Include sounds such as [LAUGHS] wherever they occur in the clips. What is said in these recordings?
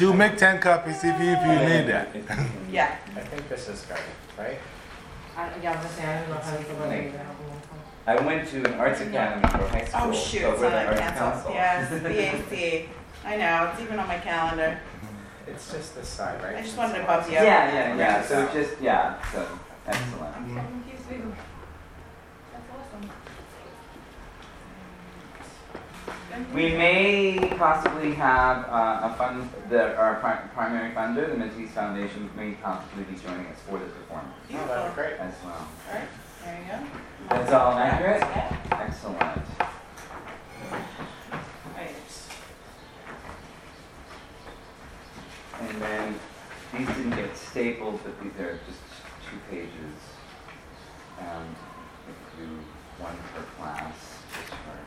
She'll make 10 copies if you, if you need that. [LAUGHS] Yeah. I think this is good, right? I, yeah, I was gonna I don't know how to go Like- I went to an arts academy for high oh, school. Oh, shoot, so it's we're on the arts cancel. council. Yes, [LAUGHS] BAC. I know, it's even on my calendar. It's just this side, right? I just wanted to bump you up. Yeah, yeah, yeah. So just, yeah, so excellent. We may possibly have uh, a fund, the, our pri- primary funder, the Matisse Foundation, may possibly be joining us for this performance Oh, that'd be great. as well. Alright, there you go. That's all accurate? Yeah. Excellent. Right. And then these didn't get stapled, but these are just two pages. Um, if you do one per class. this part.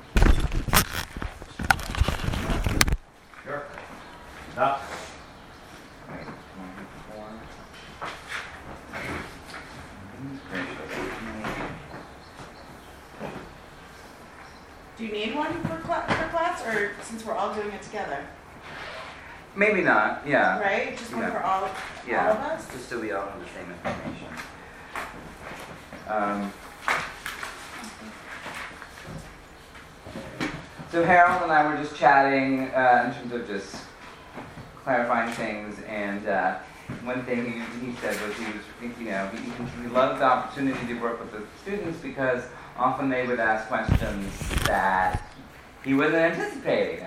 Sure. Up. Wait, one before. Goodness gracious. Do you need one for, cla- for class, or since we're all doing it together? Maybe not, yeah. Right? Just one Yeah. for all, all of us? just so we all have the same information. Um, So Harold and I were just chatting uh, in terms of just clarifying things, and uh, one thing he, he said was he was, you know, he, he loved the opportunity to work with the students because often they would ask questions that he wasn't anticipating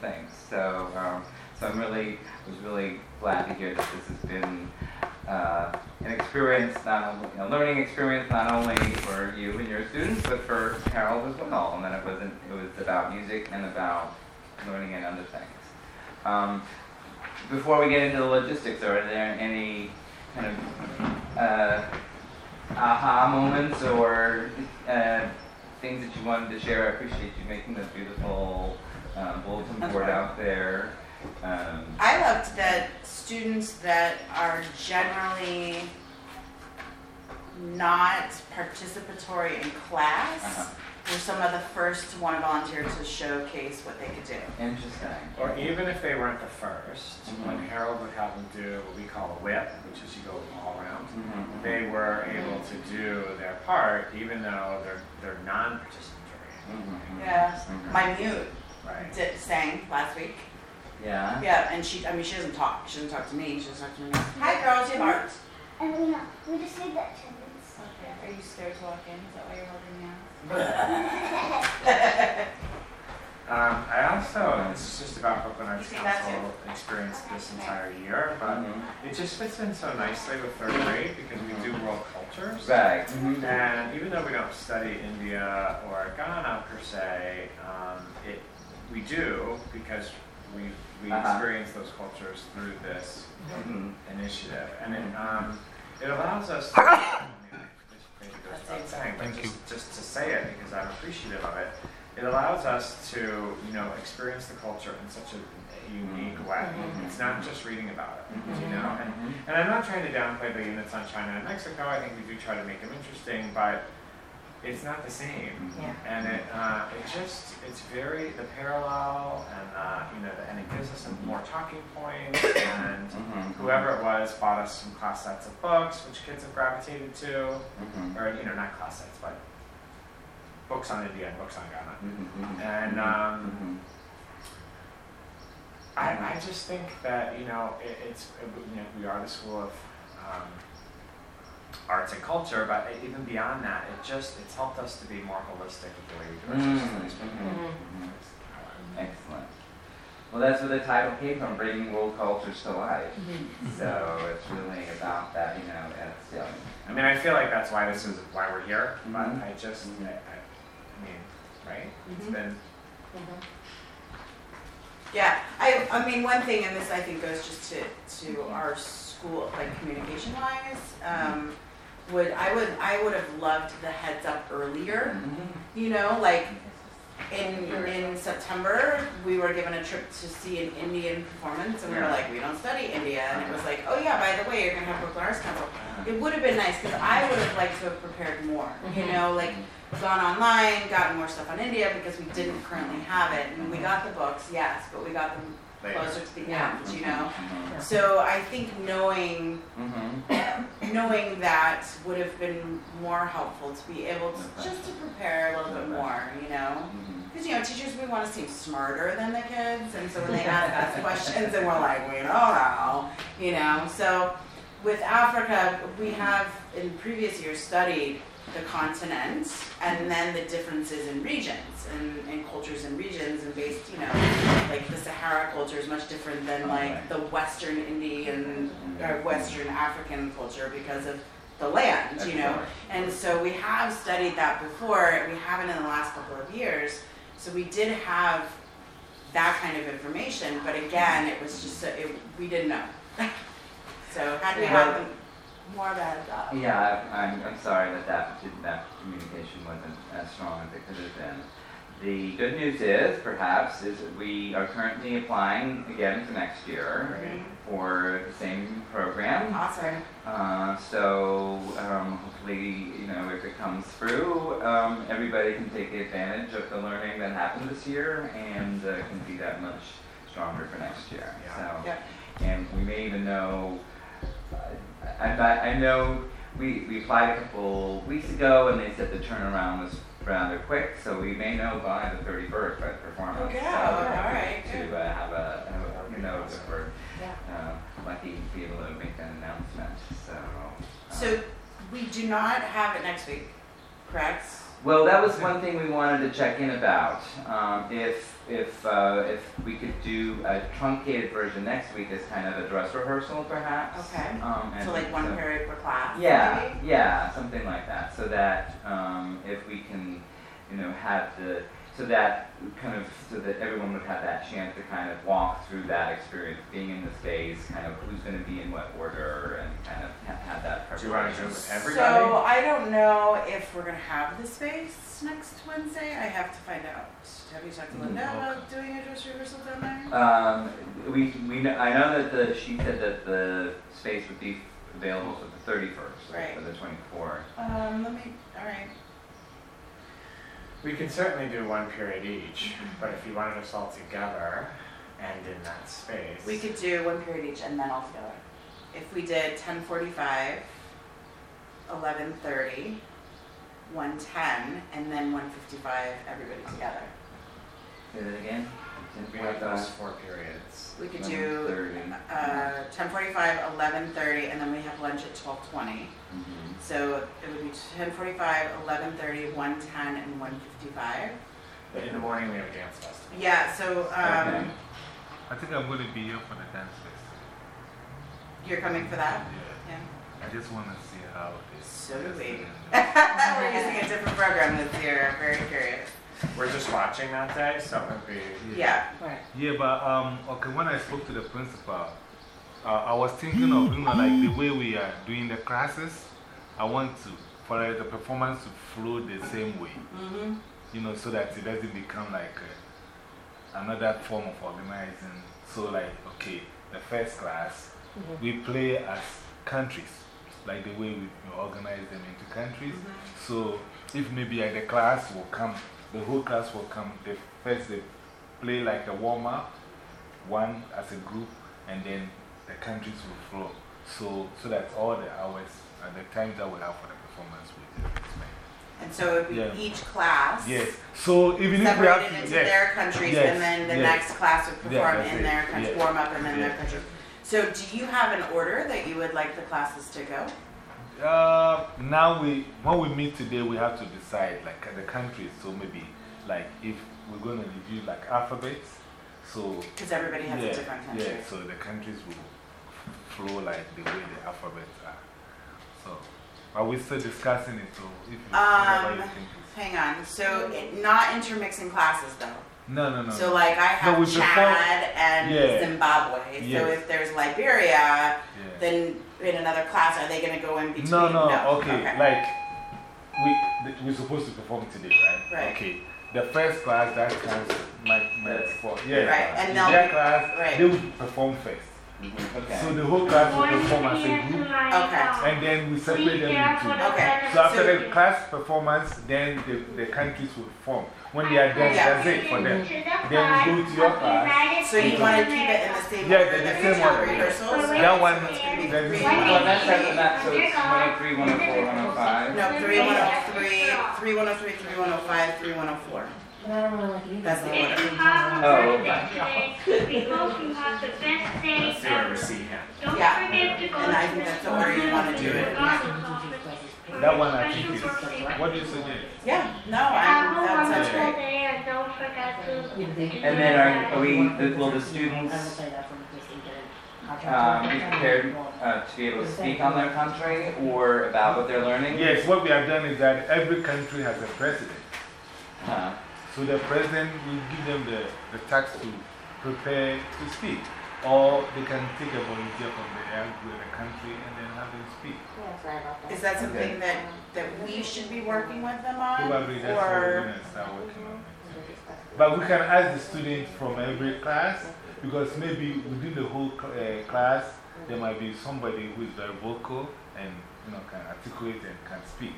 think. So, um, so I'm really was really glad to hear that this has been uh, an experience, not only a learning experience, not only for you and your students, but for Harold as well. And that it wasn't it was about music and about learning and other things. Um, before we get into the logistics, are there any kind of uh, aha moments or uh, things that you wanted to share? I appreciate you making this beautiful um, bulletin That's board right. out there. Um, I loved that students that are generally not participatory in class Uh-huh. were some of the first to want to volunteer to showcase what they could do. interesting. Or even if they weren't the 1st Mhm. when Harold would have them do what we call a whip, which is you go all around, Mhm. they were able to do their part even though they're, they're non-participatory. Mhm. Yeah. My mute Right. did, sang last week. Yeah. Yeah, and she, I mean, she doesn't talk. She doesn't talk to me. She doesn't talk to me. Hi, girls, you have art. And we know, we just need that attendance. Okay. Are you scared to walk in? Is that why you're holding me [LAUGHS] [LAUGHS] Um, I also, this is just about Brooklyn Arts You see that Council experience this entire year, but Mhm. it just fits in so nicely with third grade because we do world cultures. Right. Mhm. And even though we don't study India or Ghana per se, um, it, we do because we, we Uh-huh. experience those cultures through this Mhm. initiative. And it, um, it allows us to, [COUGHS] I mean, maybe goes without saying, but Thank just, just to say it because I'm appreciative of it, it allows us to, you know, experience the culture in such a unique way. Mhm. It's not just reading about it, Mhm. you know? And Mhm. and I'm not trying to downplay the units on China and Mexico. I think we do try to make them interesting, but it's not the same. Yeah. And it, uh, it just, it's very, the parallel and, uh, you know, and it gives us some more talking points. And Mhm. whoever it was bought us some class sets of books, which kids have gravitated to. Mhm. Or, you know, not class sets, but books on India and books on Ghana. Mhm. And, um, Mhm. I, I just think that, you know, it, it's, you know, we are the school of um, arts and culture, but even beyond that, it just, it's helped us to be more holistic with the way we do our social studies. Mhm. Mhm. Excellent. Well, that's where the title came from, bringing world cultures to life. So it's really about that, you know, it's, um, I mean, I feel like that's why this is why we're here, but I just. I, I, I mean, right? It's been, Yeah, I, I mean, one thing, and this I think goes just to, to our school, like communication wise, um, would, I would, I would have loved the heads up earlier, mhm. you know, like in, in September, we were given a trip to see an Indian performance and we were like, we don't study India. And it was like, oh yeah, by the way, you're gonna have Brooklyn Arts Council. It would have been nice because I would have liked to have prepared more, you know, like gone online, gotten more stuff on India because we didn't currently have it. And we got the books, yes, but we got them later. closer to the Yeah. end, you know? Mhm. So I think knowing, Mhm. knowing that would have been more helpful to be able to, Okay. just to prepare a little bit more, you know? Mhm. Because, you know, teachers, we want to seem smarter than the kids, and so when they [LAUGHS] ask us questions, and we're like, we don't know, you know? So with Africa, we have in previous years studied the continent and then the differences in regions and, and cultures and regions and based, you know, like the Sahara culture is much different than oh, like the Western Indian mm-hmm. or Western African culture because of the land, you know? And so we have studied that before, we haven't in the last couple of years. So we did have that kind of information, but again, it was just, so- it, we didn't know. [LAUGHS] So had we had more about that. Yeah, I- I'm, I'm sorry that that, did- that communication wasn't as strong as it could have been. The good news is, perhaps, is that we are currently applying again for next year for the same program. Awesome. Uh, so um, hopefully, you know, if it comes through, um, everybody can take advantage of the learning that happened this year and uh, can be that much stronger for next year. Yeah. So, Yeah. and we may even know. I, I, I know we, we applied a couple weeks ago and they said the turnaround was rather quick, so we may know by the 31st by the performance. Okay, So, all right. To uh, have a, have a, you know, if we're Yeah. uh, lucky to be able to make that announcement, so. uh, So we do not have it next week, correct? Well, that was one thing we wanted to check in about. Um, if, if, uh, if we could do a truncated version next week as kind of a dress rehearsal perhaps. Okay. Um, So like one so- period per class? Yeah, maybe? yeah, something like that, so that, um, if we can, you know, have the, so that kind of, so that everyone would have that chance to kind of walk through that experience, being in the space, kind of who's gonna be in what order, and kind of ha- have that Do you want to do with everybody? So I don't know if we're gonna have the space next Wednesday. I have to find out. Have you talked to Linda Mm, about doing a dress rehearsal down there? Um, we, we, know, I know that the, she said that the space would be available for the thirty-first, Right. for the twenty-fourth. Um, let me, all right. We can certainly do one period each, but if you wanted us all together and in that space. We could do one period each and then all together. If we did ten forty-five, eleven thirty, one ten, and then one fifty-five, everybody together. Do it again? We have those four periods. We could do, 11:30. uh, ten forty-five, eleven thirty, and then we have lunch at twelve twenty. Mhm. So it would be ten forty-five, eleven thirty, one ten, and one fifty-five. But in the morning, we have a dance festival. Yeah, so, um, Okay. I think I'm going to be here for the dance festival. you're coming for that? Yeah. Yeah. I just want to see how it is. So do we. [LAUGHS] We're using a different program this year, I'm very curious. We're just watching that day, so it would be. Yeah, Right. Yeah, but um, okay, when I spoke to the principal, uh, I was thinking of, you know, like the way we are doing the classes, I want to, for the performance to flow the same way, mm-hmm, you know, so that it doesn't become like uh, another form of organizing. So, like, okay, the first class, Mhm. we play as countries, like the way we we organize them into countries. mm-hmm. So if maybe like the class will come, the whole class will come, the first they play like a warm up, one as a group, and then the countries will flow. So, so that all the hours and the times that we have for the performance spent. And so it would Yeah. be each class. Yes. So even if we have to, into yes. their countries, Yes, and then the yes. next class would perform that's in it. their country, warm up, and then their Yeah. country. So do you have an order that you would like the classes to go? Uh, now we, when we meet today, we have to decide like the countries. So maybe like if we're going to review like alphabets, so Because everybody has yeah, a different country. Yeah, so the countries will flow like the way the alphabets are. So, are we still discussing it? So, if you, Um. Hang on, so it, not intermixing classes though. No, no, no. So like I have prefer- Chad and Yeah. Zimbabwe. So if there's Liberia, yeah. then in another class, are they going to go in between? No, no, okay. okay. Like, we, th- we're supposed to perform today, right? Right. Okay. The first class, that counts my, my That's- for, yeah. Right, and In their class, right. they will perform first. Okay. So the whole class will perform as a group, Okay. and then we separate them into. Okay. So after So- the class performance, then the, the countries will form. When they are done, Yeah. that's it for them. Then we go to your class. So you want to keep it in the same Yeah, order the- the same have order. rehearsals? That one, It's gonna be that is- three. Well, that's seven, that, so it's 103, 104, 105. No, three one oh, oh three, oh three one oh three, three one oh five, three one oh four. But I don't really like it either. That's the though. order. Oh, okay. We hope you have the best day Let's see where we ever. see him. Don't Yeah. forget to go And I to think the that's the order you want to do it. That one I think is. What do you suggest? Yeah, no, Have I, a that sounds wonderful great. day and don't forget to. And then are, are we, will the I students say that from just in getting um, be prepared uh, to be able to speak on their country or about what they're learning? Yes, what we have done is that every country has a president. Uh, So the president will give them the, the task to prepare to speak. Or they can take a volunteer from the area, the country, and then have them speak. Yeah, sorry about that. Is that something that, that we should be working with them on? Probably that's what we're Or, going to start working on. But we can ask the students from every class because maybe within the whole cl- uh, class there might be somebody who is very vocal and you know, can articulate and can speak.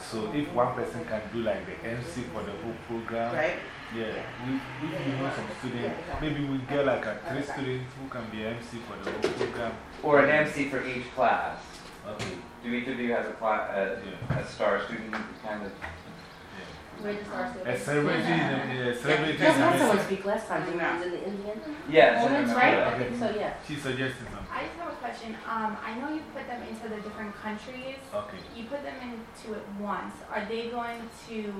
So if one person can do like the MC for the whole program, right? yeah, we, if you know some students, maybe we get like a three students who can be MC for the whole program. or an MC for each class. Okay, Do each of you have a, cla- a, yeah, a star student kind of? yeah. Where does ours go? A celebrity, in the- celebrity. Just in had the- someone speak last time, didn't? Was it the Indian? Yes, Moments, right? that. I think so, yeah. She suggested something. I just have a question. Um, I know you put them into the different countries. Okay. You put them into it once. Are they going to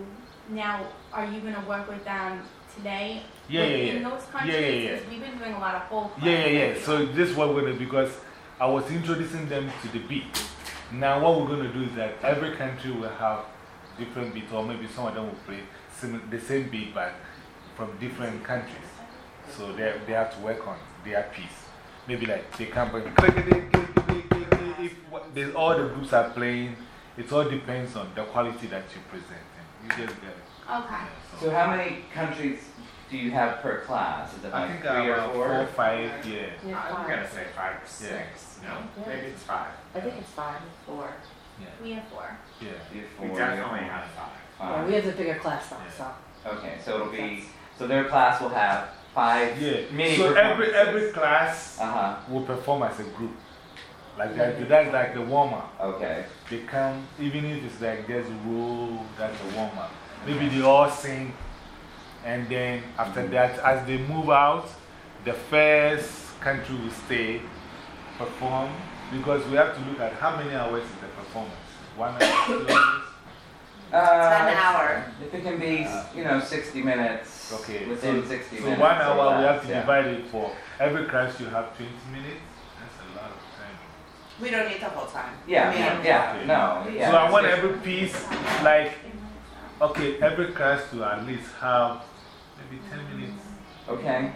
now? Are you going to work with them today? Yeah, yeah, yeah. those countries? Yeah, yeah, yeah. Because we've been doing a lot of whole. Yeah, yeah, yeah. So this is what we're going to because I was introducing them to the beat. Now, what we're going to do is that every country will have different beats, or maybe some of them will play sim the same beat, but from different countries. So they, they have to work on their piece. Maybe like they can bring if what, they, all the groups are playing, it all depends on the quality that you present. And you just get it. Okay. Yeah, So how many countries do you have per class? Is it I think three or four? four or five, yeah. Yeah, I'm going to say five or six. No, Yeah. maybe it's five. I think it's five. Four. We have four. Yeah. You have four. We definitely you have five. Yeah, we have the bigger class size, so. Okay, so it'll be, so their class will have five Yeah. mini So every, every class Uh huh, will perform as a group. Like that, that's like the warm up. okay. They come, even if it's like there's a rule, that's the warm up. Maybe they all sing, and then after that, as they move out, the first country will stay, perform, because we have to look at how many hours is the performance. One hour, two hours? Uh, Ten hour. If it can be, you know, 60 minutes. Okay. Within so, 60 so minutes. one hour, we less, have to yeah. divide it for every class, you have 20 minutes. That's a lot of time. We don't need the whole time. Yeah, I mean, yeah, Okay. no, yeah. So I want it's- every piece, like, okay, every class to at least have maybe 10 minutes. Okay.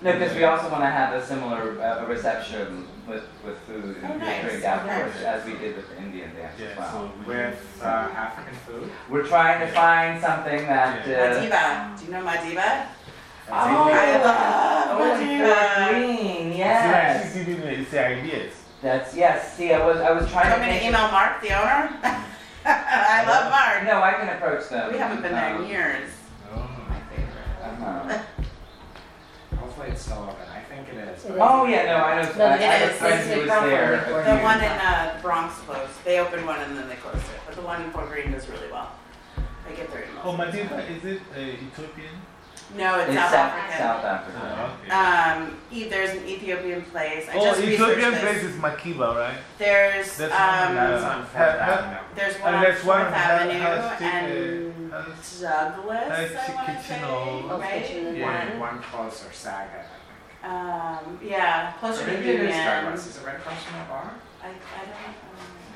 No, because we also want to have a similar uh, reception with, with food Oh, and nice. drink afterwards, Okay. as we did with the Indian dance yeah, as well. So with uh, African food? We're trying to find something that. Uh, Madiba. Do you know Madiba? oh, I love oh, it's Madiba. green, See, like, yes. she's giving me the ideas. That's, yes, see, I was, I was Do you trying want to me to email Mark, the owner? [LAUGHS] I love Mark. No, I can approach them. We haven't been there Um, in years. Oh. My favorite. uh-huh. Hopefully it's still open. I think it is. It but- Oh, yeah, no, I know. No, I, I it have a is. friend It's who the was Crawford there. A The few- one in uh, the Bronx closed. They opened one and then they closed it. But the one in Fort Greene does really well. They get their emails. Oh, Madiba, is it uh, Ethiopian? No, it's, It's South, South, African. South Africa. Oh, okay. Um, e- there's an Ethiopian place. I oh, just Ethiopian place this. is Makiba, right? There's That's um, That's on Fourth ha- ha- Avenue. there's one And on there's one Fourth on Ha- Avenue House Chick- and uh, House- Douglas. House I want to say, or- right? Yeah. One, one closer, Saga, I Um, yeah, think. closer Or to maybe it is Union. Douglas. Is it right across from that bar? I, I don't. Um,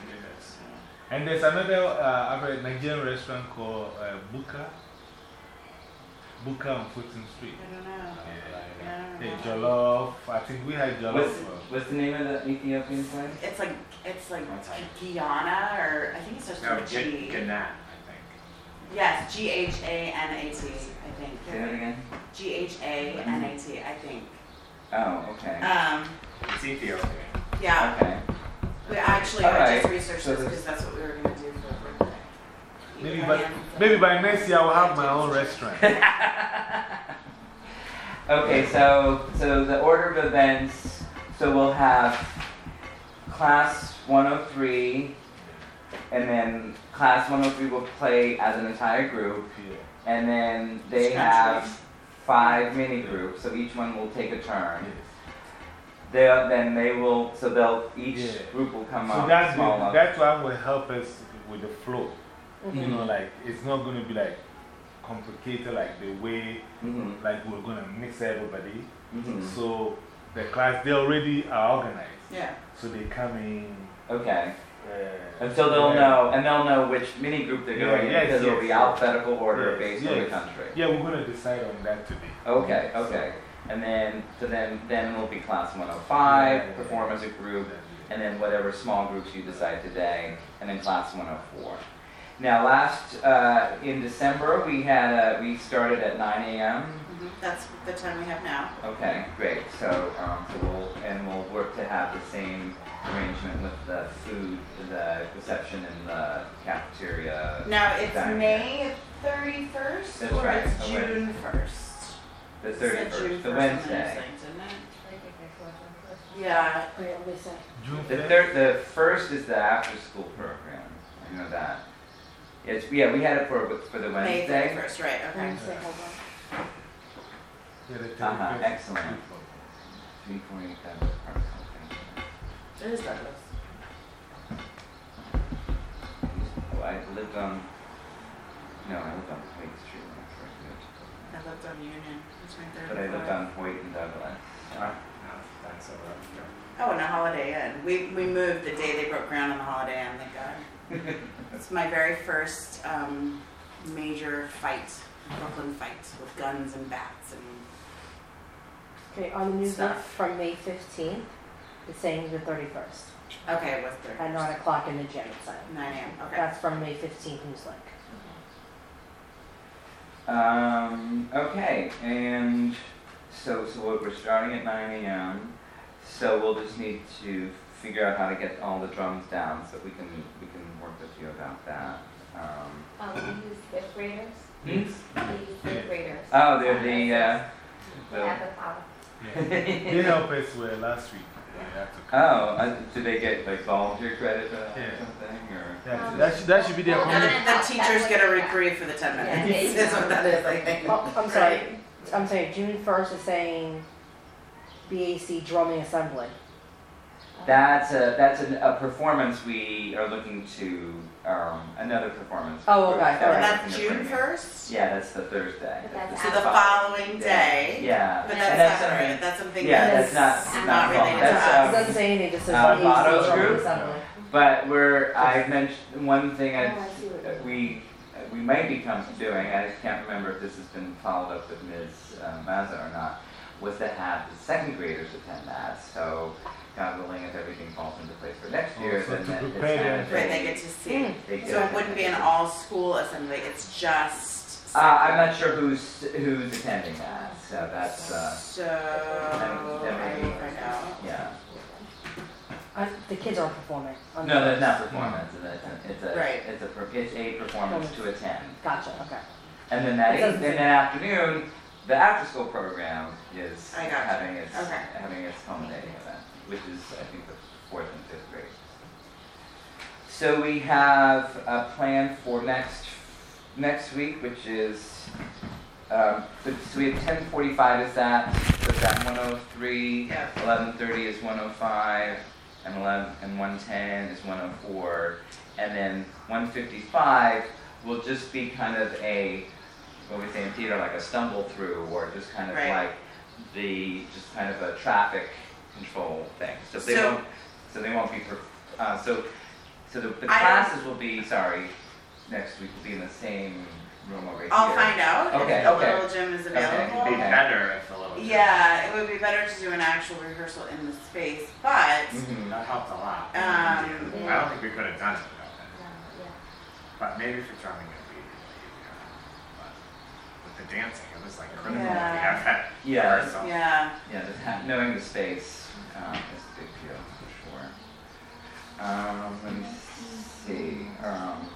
Maybe it is. And there's another uh, Nigerian restaurant called uh, Buka. Buka on Fulton Street. I don't know. Yeah. I Hey, don't know. Jollof. I think we had Jollof. What's, what's the name of the Ethiopian place? It's like it's like What's? Guyana or I think it starts No, with a G- G. Ghenet, I think. Yes, G H A N A T. I think. Say that again? G H A N A T. I think. Oh, okay. Um, It's Ethiopian. Yeah, Okay. we actually, I Alright. just researched So this this- because that's what we were gonna do for a birthday. Maybe by, maybe by next year I'll have my own restaurant. [LAUGHS] Okay, so, so the order of events, so we'll have class 103, and then class 103 will play as an entire group, Yeah. and then they Which have countries? five mini groups, so each one will take a turn. Yes. They'll, then they will, so they'll, each Yeah. group will come So up that's, small the, enough. that one will help us with the flow. You know, like it's not going to be like complicated like the way Mhm, like we're going to mix everybody. mhm. So the class, they already are organized. Yeah, So they come in. Okay, Uh, and so they'll yeah. know, and they'll know which mini group they're Yeah, going in yes, because it'll yes, be alphabetical order Yes, based on the country. Yeah, we're going to decide on that today. Okay, okay. And then, so then, then it'll be class 105, Yeah. perform as a group, and then whatever small groups you decide today, and then class 104. Now, last, uh, in December, we had, uh, we started at 9 a.m. mhm, that's the time we have now. Okay, great. So, um, so we'll, and we'll work to have the same arrangement with the food, the reception in the cafeteria. Now, it's dining. May thirty-first That's or right, it's June first? The 31st, the Wednesday. Yeah, Wait, let me. June The 5th? third, the first is the after-school program. I know that. It's, yeah, we had it for, for the May Wednesday. thirty-first, right, okay. Wednesday, hold on. Yeah, the Uh-huh, 31st. excellent. Three forty, that was part of something. It is Douglas. Oh, I lived on, no, I lived on Hoyt Street when I first moved. I lived on Union, it's my third But I lived on Hoyt and Douglas. Ah, no, that's over. Oh, and a Holiday Inn. We, we moved the day they broke ground on the Holiday Inn, thank God. [LAUGHS] It's my very first um, major fight, Brooklyn fight with guns and bats and Okay, on the newsletter Stuff. from May fifteenth, it's saying the thirty-first, okay, it was at nine o'clock in the gym, it's saying. Nine a.m. Okay. That's from May fifteenth newsletter. Um, okay, and so, so we're- we're starting at nine AM. So we'll just need to figure out how to get all the drums down, so we can, we can work with you about that. Um, Um, we use fifth graders. hmm? We use fifth graders. Oh, they're the, uh, They have the power. Yeah. They helped us with last week. They had to come. oh, uh, do they get like volunteer credit for that or Yeah. something, or? Yeah, that, should, that should be their Well, only. And the teachers get a reprieve for the ten minutes. yeah. [LAUGHS] That's what that is, I think. Oh, I'm sorry, I'm sorry, June first is saying BAC drumming assembly. That's a, that's an, a performance we are looking to, um, another performance. Oh, okay, that And that's June first? Yeah, that's the Thursday. That's So the the following day. Yeah. But And that's something- separate, that's something Yeah, that's that's not, not related to that's, us. Um, doesn't say anything, it just says uh, BAC group? assembly. But we're, I mentioned, one thing Oh, I, I see what you're we, we might be come doing, I just can't remember if this has been followed up with Ms. uh, Mazza or not, was to have the second graders attend that, so God willing, if everything falls into place for next Oh, year, so then to that it's prepare kind of. Right, they get to see. they get- So it wouldn't be an all-school assembly, it's just. Uh, I'm not sure who's, who's attending that, so that's, uh, So, I will find out. yeah. Uh, the kids aren't performing. on No, the that's not first. performance, it's a, it's a, Right. it's a, per- it's a performance to attend. Gotcha, okay. And then that, It doesn't then say- that afternoon, the after-school program is I gotcha. having its, Okay. having its culminating event, which is, I think, the fourth and fifth grade. So we have a plan for next, next week, which is, um, so we have ten forty-five is that, so that one oh three, Yeah. eleven thirty is one oh five, and eleven, and one ten is one oh four. And then one fifty-five will just be kind of a, what we say in theater, like a stumble through, or just kind of Right. like the, just kind of a traffic control thing. So they So- won't, so they won't be, per- uh, so, so the, the classes will be, sorry, next week will be in the same room over here. I'll find out Okay, if the okay. little gym is Okay. available. It'd be better if the little. gym- Yeah, it would be better to do an actual rehearsal in the space, but Mhm. That helped a lot. Um, I don't think we could have done it without that. Yeah, yeah. But maybe for drumming it'd be easier. But with the dancing, it was like critical. Yeah. We have that Yeah. rehearsal. yeah, Yeah, just ha- knowing the space Um, it's a big deal for sure. Um, let me see. Um,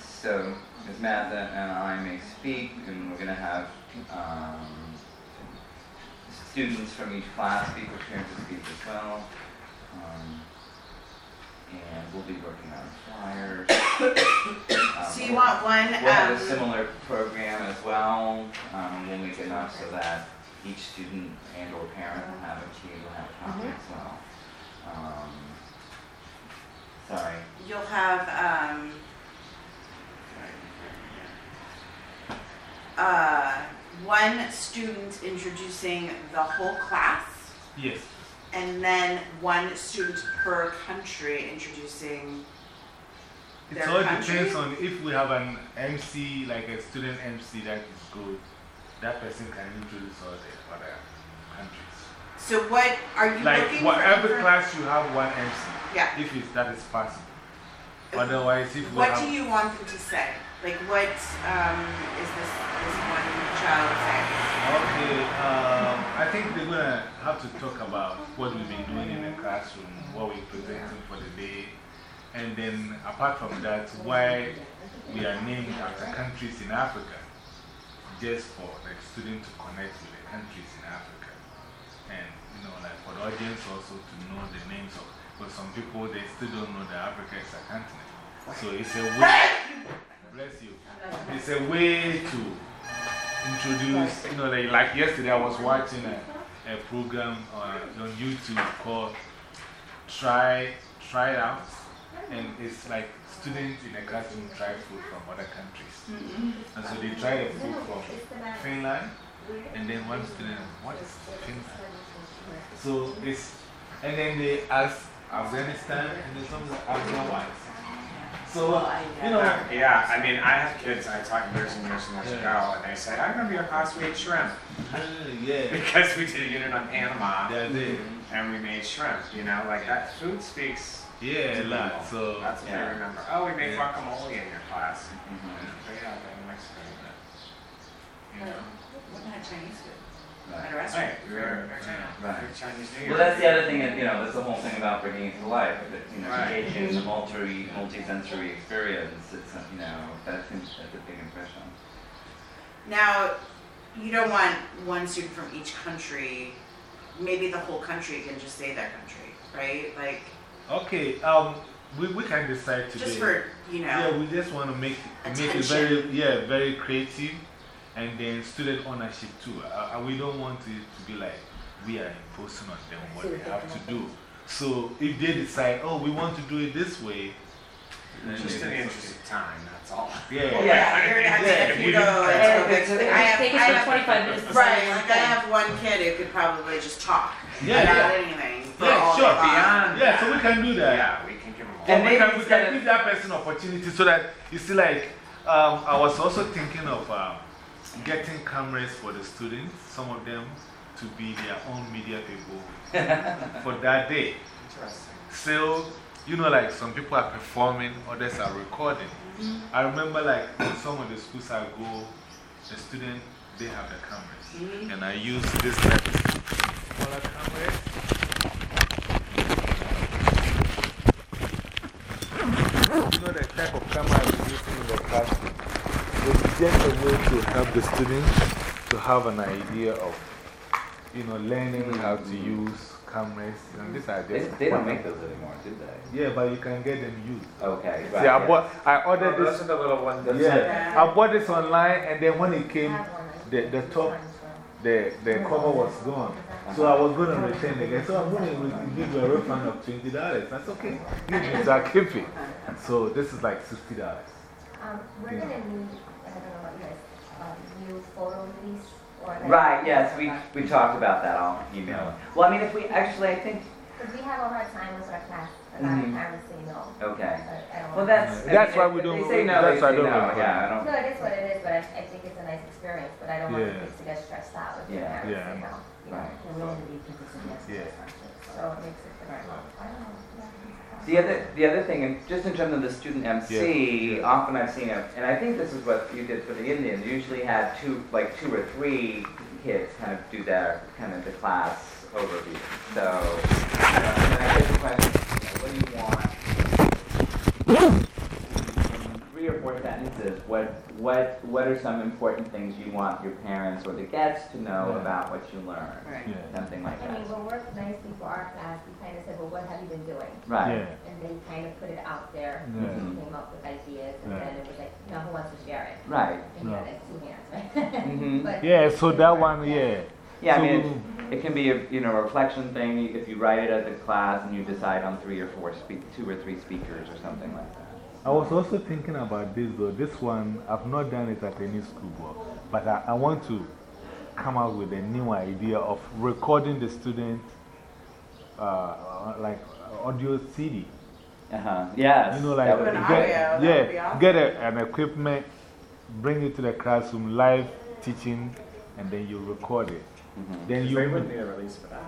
so Ms. Matha and I may speak, and we're going to have um, students from each class speak or parents to speak as well. Um, and we'll be working on flyers. [COUGHS] Um, So you want one, We'll have a similar program as well. Um, we'll make enough so that each student and or parent will have a key, will have a copy as well. Um, sorry. you'll have, um, uh, one student introducing the whole class, Yes. and then one student per country introducing It Their all country? depends on if we have an MC, like a student MC that is good, that person can introduce all the other countries. So what, are you Like, looking for for? every class, you have one MC, Yeah. if it's, that is possible. Otherwise, if What do you want them to say? Like, what, um, is this, this one child saying? Okay, um, I think they're gonna have to talk about what we've been doing in the classroom, what we're presenting for the day, and then apart from that, why we are named after countries in Africa, just for the students to connect with the countries in Africa. And, you know, like for the audience also to know the names of, because some people, they still don't know that Africa is a continent. So it's a way, bless you, it's a way to introduce, you know, like, like yesterday I was watching a, a program uh, on YouTube called Try, Try It Out. And it's like students in a classroom try food from other countries. And so they try the food from Finland. And then one student, what is Finland? So it's, and then they ask Afghanistan and then some otherwise. So, you know, Uh, yeah, I mean, I have kids, I taught years and years and years Yeah. ago, and they say, I remember your class, we ate shrimp. uh, yeah, [LAUGHS] Because we did a unit on Panama, that's it. and we made shrimp, you know, like that food speaks Yeah, a lot. people. So, That's what Yeah. I remember. Oh, we made Yeah. guacamole in your class. Mhm. But yeah, in Mexico. You know? What kind of Chinese food? Right. At a restaurant? Right, we were, Right. we were Chinese New Year. Well, that's the other thing, that, you know, that's the whole thing about bringing it to life, that, you know, Right. engaging in the multi, multi-sensory experience, it's, uh, you know, that's, that's a big impression. Now, you don't want one student from each country, maybe the whole country can just say their country, right? Like, okay, um, we, we can decide today. just for, you know. Yeah, we just want to make, make it very, yeah, very creative and then student ownership too. Uh, we don't want it to be like we are imposing on them what they have to do. So if they decide, oh, we want to do it this way, Just in then the interest of time, that's all. Yeah, Well, Yeah. yeah, you're gonna have to, Yeah, if you we go, didn't- let's go It's- big- it's- I have, I have, for 25 minutes. right, one like I have one kid who could probably just talk Yeah, about yeah. anything. Yeah, sure, beyond- Yeah, so we can do that. Yeah, we can give them all. And we can, we can give that person opportunity so that you see, like, um, I was also thinking of um, getting cameras for the students, some of them to be their own media people [LAUGHS] for that day. Interesting. So, you know, like some people are performing, others are recording. I remember, like, in some of the schools I go, the students, they have the cameras. And I use this type of smaller cameras. You know, the type of camera I'm using in the classroom. It's just a way to help the students to have an idea of, you know, learning how to mm. use cameras. And these are They, just. they don't make those anymore, do they? Yeah, but you can get them used. Okay, See, right. I, yeah. bought, I Oh, ordered those this. are the little ones. that's- Yeah, I bought this online, and then when it came, the, the top, the, the cover was gone. So I was going to return it again. So I'm going to give you a refund of $20. That's okay. Give me, so I keep it. So this is like $60. Um, we're gonna need, I don't know what you guys, um, new photo release. Right, yes, we, we talked about that, I'll email it. Well, I mean, if we, actually, I think, Cause we have a hard time with our class, a lot of Mhm. parents say no. okay. But I Well, know. that's. I That's mean, why we don't- They say no, that's why I don't no, record. yeah, I don't. No, it is what it is, but I, I think it's a nice experience, but I don't want the kids to get stressed out if the Yeah. parents Yeah. say no. You know, Right. we're willing to be consistent, yes, Yeah. So it makes it difficult. I don't know. The other, the other thing, and just in terms of the student MC, often I've seen it, and I think this is what you did for the Indians. You usually had two, like two or three kids kind of do their, kind of the class overview. So, uh, and I get the question, you know, what do you want? In three or four sentences, what, what, what are some important things you want your parents or the guests to know Yeah. about what you learned? Right. Yeah. Something like that. I mean, that. what worked nicely for our class, we kind of said, well, what have you been doing? Right. Yeah. And then kind of put it out there, Yeah. and came up with ideas, and Yeah. then it was like, now who wants to share it? Right. And you Yeah. had like two hands, right? [LAUGHS] Mhm. Yeah, so that one, yeah. Yeah, I So- mean, it, it can be a, you know, a reflection thing, if you write it as a class and you decide on three or four, speak, two or three speakers or something like that. I was also thinking about this though. This one, I've not done it at any school, board, but I, I want to come out with a new idea of recording the student uh, like audio CD. Uh-huh, yes. You know, that like, would be get, audio, that yeah, awesome. get a, an equipment, bring it to the classroom, live teaching, and then you record it. Mhm. Then They you, wouldn't need a release for that.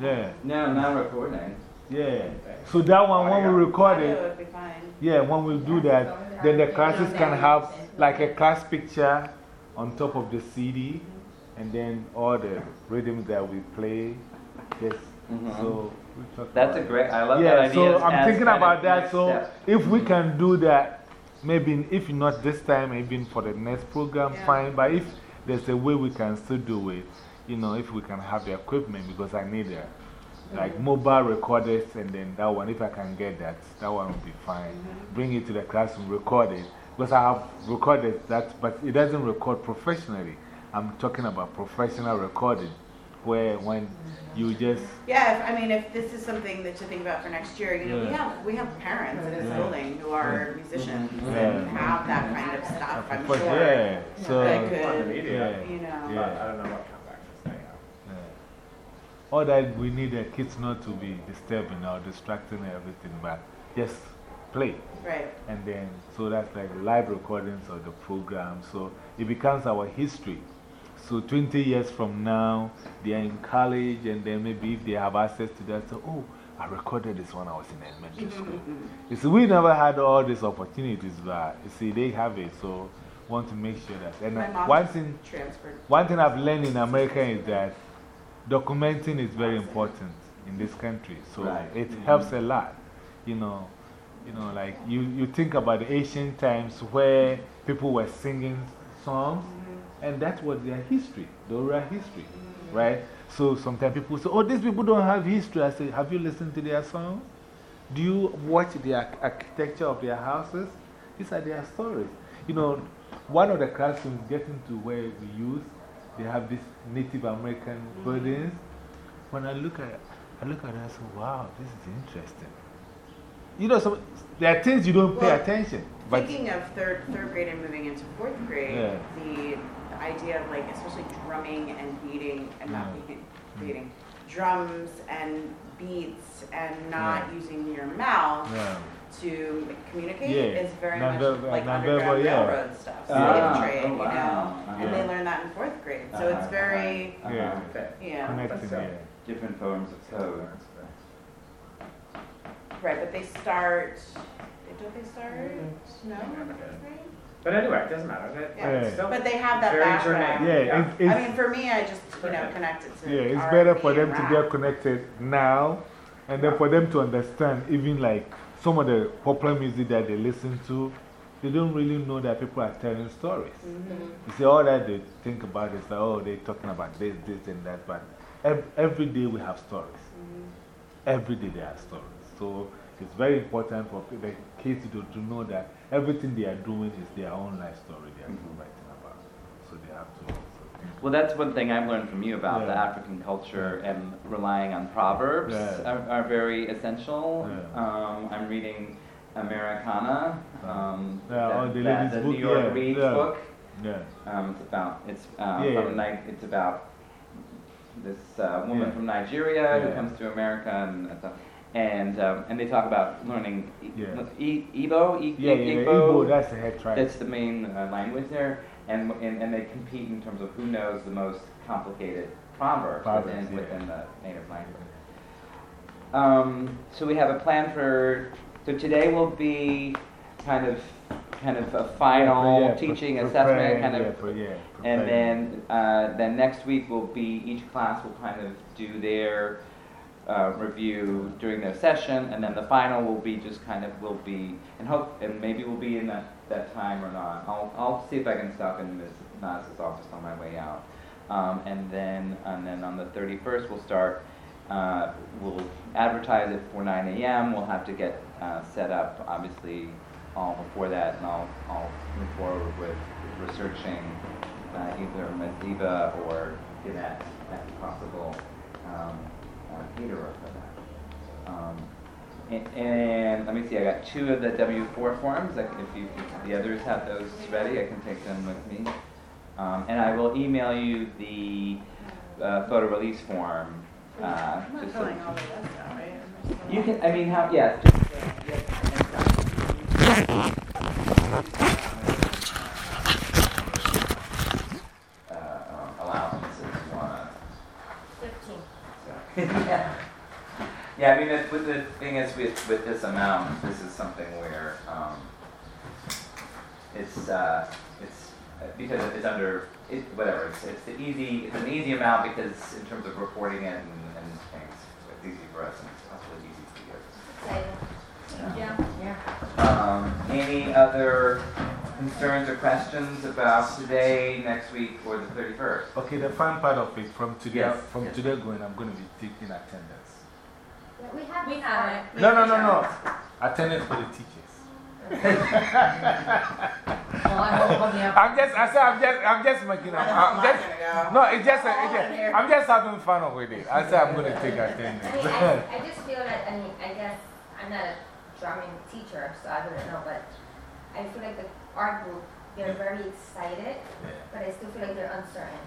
yeah, No, not recording. yeah. So that one, when we record it, would be fine. Yeah, when we do that, then the classes can have like a class picture on top of the CD, and then all the rhythms that we play. Just, Mhm. so That's a great, I love yeah, that idea. so I'm thinking about that. So step. if we can do that, maybe if not this time, maybe for the next program, Yeah. fine. But if there's a way we can still do it, you know, if we can have the equipment, because I need a, like mm-hmm. mobile recorders, and then that one, if I can get that, that one will be fine. Mm-hmm. Bring it to the classroom, record it. Because I have recorded that, but it doesn't record professionally. I'm talking about professional recording, where when you just Yeah, if, I mean, if this is something that to think about for next year, you know, we have, we have parents in this Yeah. building who are musicians and have that kind of stuff, I'm But sure. yeah, so, That On the could, media. yeah, you know. But Yeah. I don't know what comes they have. All that we need the kids not to be disturbing or distracting everything, but just play. Right. And then, so that's like live recordings of the program. So it becomes our history. So 20 years from now, they are in college, and then maybe if they have access to that, so, oh, I recorded this when I was in elementary school. You see, we never had all these opportunities, but you see, they have it. So, want to make sure that. And My uh, mom one thing, transferred. one thing I've learned in America is that documenting is very important in this country. So Right. it -hmm. helps a lot. You know, you know, like you, you think about the ancient times where people were singing songs, Mm-hmm. And that was their history, the oral history, right? So sometimes people say, oh, these people don't have history. I say, have you listened to their songs? Do you watch the architecture of their houses? These are their stories. You know, one of the classrooms getting to where we use, they have these Native American mm-hmm. buildings. When I look at it, I look at it, I say, wow, this is interesting. You know, some, there are things you don't pay attention. But Thinking of third, third grade and moving into fourth grade, Yeah. the, the idea of like, especially drumming and beating, and not beating, beating, drums and beats and not using your mouth yeah. to communicate Yeah. is very much Non-verbal- like non-verbal, Underground yeah. Railroad stuff, Ah, slave trade, oh, you know? wow. And they Yeah. learn that in fourth grade, so Uh-huh, it's very, uh-huh. Yeah. Okay. yeah, Connecting, so- yeah. Different forms of code. right, but they start, don't they start? No? Never did. But anyway, it doesn't matter. That- Yeah. it's still But they have that very background. germane. Yeah, it's, it's, I mean, for me, I just, you know, connected to Yeah, it's R&B better for and them to rap. get connected now and then for them to understand even like some of the popular music that they listen to, they don't really know that people are telling stories. Mhm. You see, all that they think about is like, oh, they're talking about this, this, and that. But ev every day we have stories. Mm-hmm. Every day there are stories. So it's very important for the kids to, to know that everything they are doing is their own life story they are Mhm. writing about. So they have to. Well, that's one thing I've learned from you about the African culture and relying on proverbs Yeah. are, are very essential. Yeah. Um, I'm reading Americanah, um, Yeah, that, oh, the that- the book, New York yeah, Reads book. Yeah. Um, it's about it's um, Yeah, from it's about this uh, woman from Nigeria who comes to America and and, and, um, and they talk about learning Yeah. e- Igbo, e- Yeah, yeah, Igbo, that's the head that's the main uh, language there, and, and and they compete in terms of who knows the most complicated proverbs, Proverbs, within, yeah. within the native language. Um, so we have a plan for. So today will be kind of kind of a final Yeah, pre- teaching assessment kind yeah, of pre- yeah, and then, uh, then next week will be, each class will kind of do their, uh, review during their session, and then the final will be just kind of, will be, and hope, and maybe we'll be in that, that time or not. I'll, I'll see if I can stop in Ms. Naz's office on my way out. Um, and then, and then on the thirty-first, we'll start, uh, we'll advertise it for nine AM, we'll have to get, uh, set up, obviously, all before that, and I'll, I'll move forward with researching, uh, either Madiba or Ghenet as possible, um, uh, caterer for that. Um, and, and let me see, I got two of the W four forms, like if you, if the others have those ready, I can take them with me. Um, and I will email you the, uh, photo release form, uh, I'm not just so. of this out, right? You can, I mean, how, yeah, just, uh, uh, [LAUGHS] um, allowances, you wanna, Fifteen. so. Yeah. Yeah, I mean, it, with the thing is, with, with this amount, this is something where, um, it's, uh, it's, uh, because it's under, it, whatever, it's, it's the easy, it's an easy amount because in terms of reporting it and, and things, it's easy for us and it's possibly easy for you. Exciting. Yeah. Um, any other concerns or questions about today, next week, or the thirty-first? Okay, the fun part of it, from today, Yes. from today going, I'm going to be taking attendance. Yeah, we have. We have it. No, no, no, no. Attendance for the teachers. Oh, I hope on the other- [LAUGHS] I'm just, I said, I'm just, I'm just making, I'm, I'm I'm just, no, it's just, I'm it's just. I'm just having fun with it. I said, I'm going to take I mean, attendance. I, [LAUGHS] I just feel that, I mean, I guess, I'm not a drumming teacher, so I wouldn't know, but I feel like the art group, they're very excited, but I still feel like they're uncertain.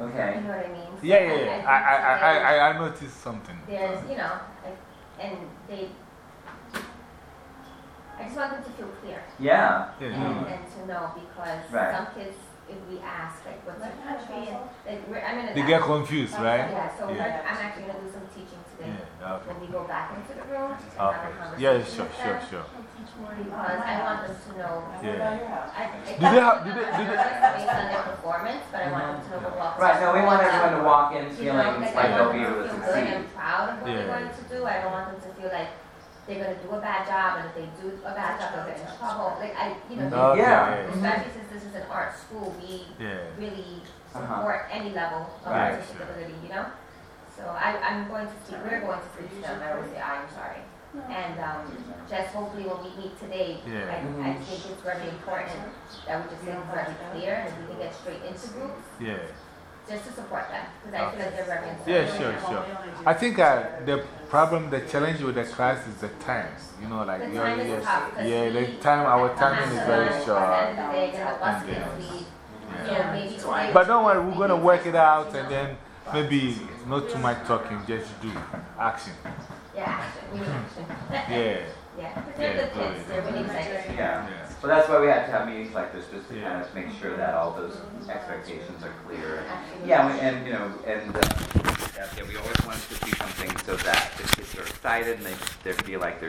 You Okay, know what I mean? So Yeah, yeah, yeah. I, I, I, I, I noticed something. There's, you know, like, and they, I just want them to feel clear. yeah, Yeah, and, no, and to know because Right. some kids, if we ask, like, what's your country, and like, I'm gonna. They get confused, right? Yeah, so Yeah. I'm actually gonna do some teaching today Yeah, okay. when we go back into the room and have a Okay. conversation Yeah, sure, them. sure, sure. Because I want them to know. Yeah. I, I Do they have- do they- do they- Based on their performance, but I want them to know what walks. right, no, we want everyone to walk in feeling like, like they'll be them able to to feel good and proud of what Yeah. they're going to do. I don't want them to feel like they're gonna do a bad job, and if they do a bad job, they'll get in trouble. Like I, you know, Okay. Yeah. especially since this is an art school, we Yeah. really Uh-huh. support any level of Right. artistic ability, you know? So I, I'm going to teach, we're going to teach them, I always say I'm sorry. And, um, just hopefully when we meet today, Yeah. I, I think it's very important that we just make it very clear and we can get straight into groups, Yeah. just to support them, because I feel like they're very important. Yeah, sure, sure. I think uh, the problem, the challenge with the class is the time. You know, like, The you're, time is yes, tough, 'cause yeah, the we time, our timing is very short. At the end of the day, then the bus And kids leave, Yeah. you know, maybe today. But don't worry, we're going to work it out and then maybe not too much talking, just do action. Yeah, action, action. Yeah. Yeah, because they're Yeah, good kids, they're really. Yeah, Yeah. well, that's why we have to have meetings like this, just to Yeah. kind of make sure that all those expectations are clear. Absolutely. Yeah, we- and, you know, and, uh, yeah, we always want to see something so that the kids are excited and they, they feel like they're